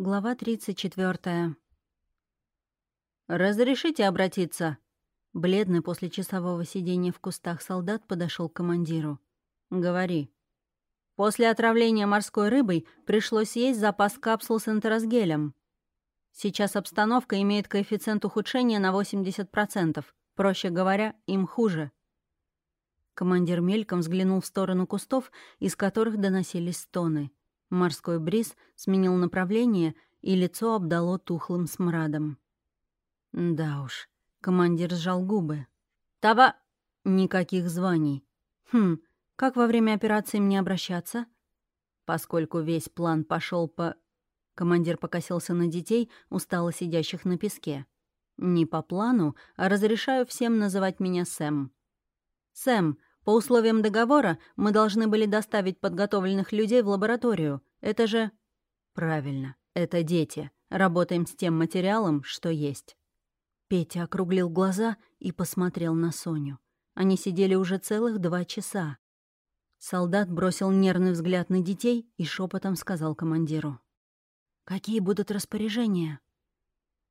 Глава 34. «Разрешите обратиться?» Бледный после часового сидения в кустах солдат подошел к командиру. «Говори». После отравления морской рыбой пришлось есть запас капсул с энтеросгелем. Сейчас обстановка имеет коэффициент ухудшения на 80%. Проще говоря, им хуже. Командир мельком взглянул в сторону кустов, из которых доносились стоны. Морской бриз сменил направление, и лицо обдало тухлым смрадом. Да уж, командир сжал губы. «Тава...» «Никаких званий. Хм, как во время операции мне обращаться?» Поскольку весь план пошел по... Командир покосился на детей, устало сидящих на песке. «Не по плану, а разрешаю всем называть меня Сэм». «Сэм, по условиям договора мы должны были доставить подготовленных людей в лабораторию. Это же... Правильно, это дети. Работаем с тем материалом, что есть. Петя округлил глаза и посмотрел на Соню. Они сидели уже целых два часа. Солдат бросил нервный взгляд на детей и шепотом сказал командиру. «Какие будут распоряжения?»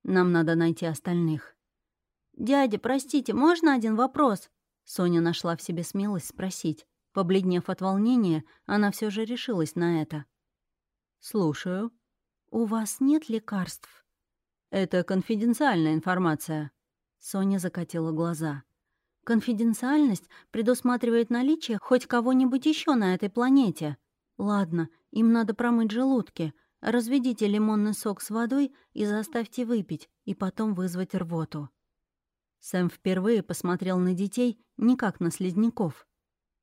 «Нам надо найти остальных». «Дядя, простите, можно один вопрос?» Соня нашла в себе смелость спросить. Побледнев от волнения, она все же решилась на это. «Слушаю. У вас нет лекарств?» «Это конфиденциальная информация». Соня закатила глаза. «Конфиденциальность предусматривает наличие хоть кого-нибудь еще на этой планете. Ладно, им надо промыть желудки. Разведите лимонный сок с водой и заставьте выпить, и потом вызвать рвоту». Сэм впервые посмотрел на детей не как на слизняков.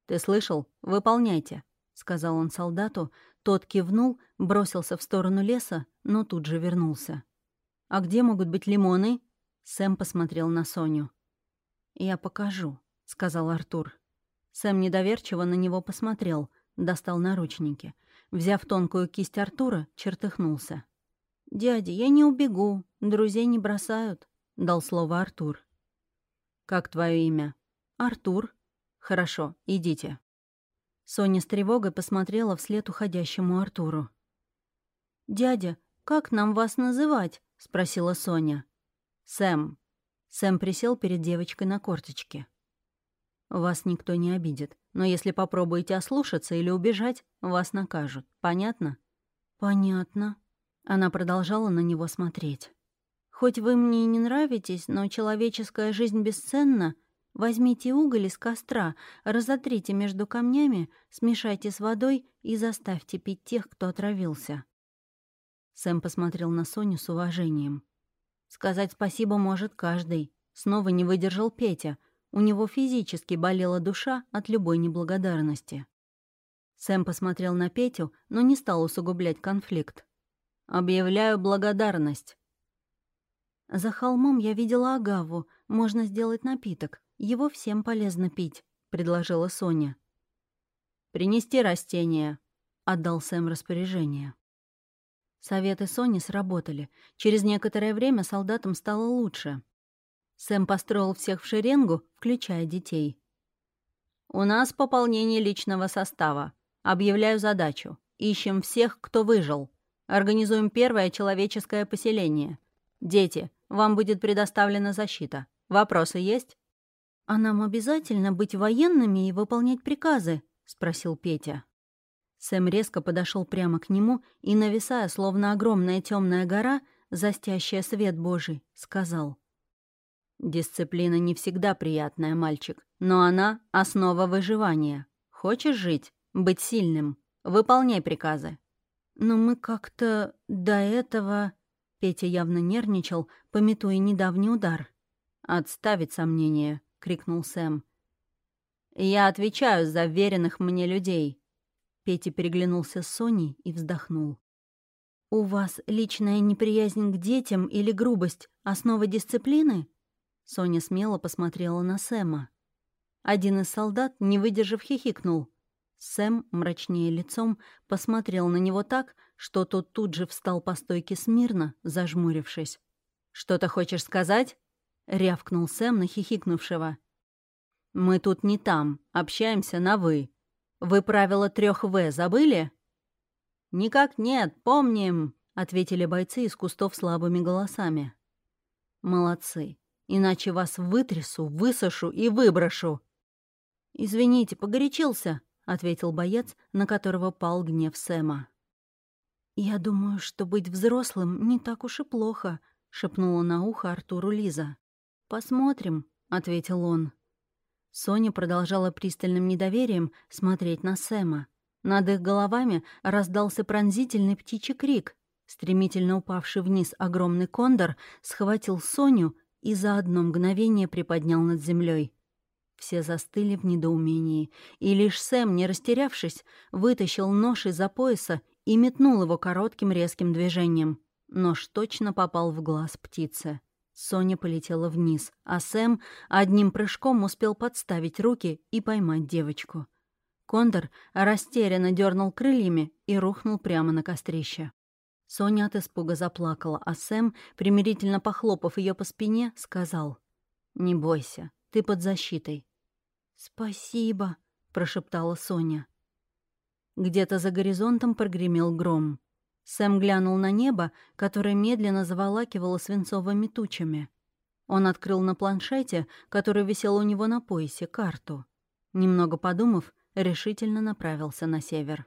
«Ты слышал? Выполняйте», — сказал он солдату. Тот кивнул, бросился в сторону леса, но тут же вернулся. «А где могут быть лимоны?» Сэм посмотрел на Соню. «Я покажу», — сказал Артур. Сэм недоверчиво на него посмотрел, достал наручники. Взяв тонкую кисть Артура, чертыхнулся. «Дядя, я не убегу, друзей не бросают», — дал слово Артур. «Как твое имя?» «Артур». «Хорошо, идите». Соня с тревогой посмотрела вслед уходящему Артуру. «Дядя, как нам вас называть?» — спросила Соня. «Сэм». Сэм присел перед девочкой на корточке. «Вас никто не обидит, но если попробуете ослушаться или убежать, вас накажут. Понятно?» «Понятно». Она продолжала на него смотреть. Хоть вы мне и не нравитесь, но человеческая жизнь бесценна. Возьмите уголь из костра, разотрите между камнями, смешайте с водой и заставьте пить тех, кто отравился». Сэм посмотрел на Соню с уважением. «Сказать спасибо может каждый». Снова не выдержал Петя. У него физически болела душа от любой неблагодарности. Сэм посмотрел на Петю, но не стал усугублять конфликт. «Объявляю благодарность. За холмом я видела агаву. Можно сделать напиток. Его всем полезно пить», — предложила Соня. «Принести растения», — отдал Сэм распоряжение. Советы Сони сработали. Через некоторое время солдатам стало лучше. Сэм построил всех в шеренгу, включая детей. «У нас пополнение личного состава. Объявляю задачу. Ищем всех, кто выжил. Организуем первое человеческое поселение. Дети, вам будет предоставлена защита. Вопросы есть?» «А нам обязательно быть военными и выполнять приказы?» — спросил Петя. Сэм резко подошел прямо к нему и, нависая, словно огромная темная гора, застящая свет Божий, сказал. «Дисциплина не всегда приятная, мальчик, но она — основа выживания. Хочешь жить? Быть сильным? Выполняй приказы». «Но мы как-то до этого...» Петя явно нервничал, пометуя недавний удар. «Отставить сомнения!» — крикнул Сэм. «Я отвечаю за веренных мне людей!» Петя переглянулся с Соней и вздохнул. «У вас личная неприязнь к детям или грубость — основа дисциплины?» Соня смело посмотрела на Сэма. Один из солдат, не выдержав, хихикнул. Сэм, мрачнее лицом, посмотрел на него так, что тот тут же встал по стойке смирно, зажмурившись. «Что-то хочешь сказать?» — рявкнул Сэм на хихикнувшего. «Мы тут не там, общаемся на «вы». Вы правила трех «в» забыли?» «Никак нет, помним», —— ответили бойцы из кустов слабыми голосами. «Молодцы. Иначе вас вытрясу, высушу и выброшу». «Извините, погорячился», — ответил боец, на которого пал гнев Сэма. «Я думаю, что быть взрослым не так уж и плохо», — шепнула на ухо Артуру Лиза. «Посмотрим», — ответил он. Соня продолжала пристальным недоверием смотреть на Сэма. Над их головами раздался пронзительный птичий крик. Стремительно упавший вниз огромный кондор схватил Соню и за одно мгновение приподнял над землей. Все застыли в недоумении, и лишь Сэм, не растерявшись, вытащил нож из-за пояса и метнул его коротким резким движением. Нож точно попал в глаз птицы. Соня полетела вниз, а Сэм одним прыжком успел подставить руки и поймать девочку. Кондор растерянно дернул крыльями и рухнул прямо на кострище. Соня от испуга заплакала, а Сэм, примирительно похлопав ее по спине, сказал «Не бойся, ты под защитой». «Спасибо», — прошептала Соня. Где-то за горизонтом прогремел гром. Сэм глянул на небо, которое медленно заволакивало свинцовыми тучами. Он открыл на планшете, который висел у него на поясе, карту. Немного подумав, решительно направился на север.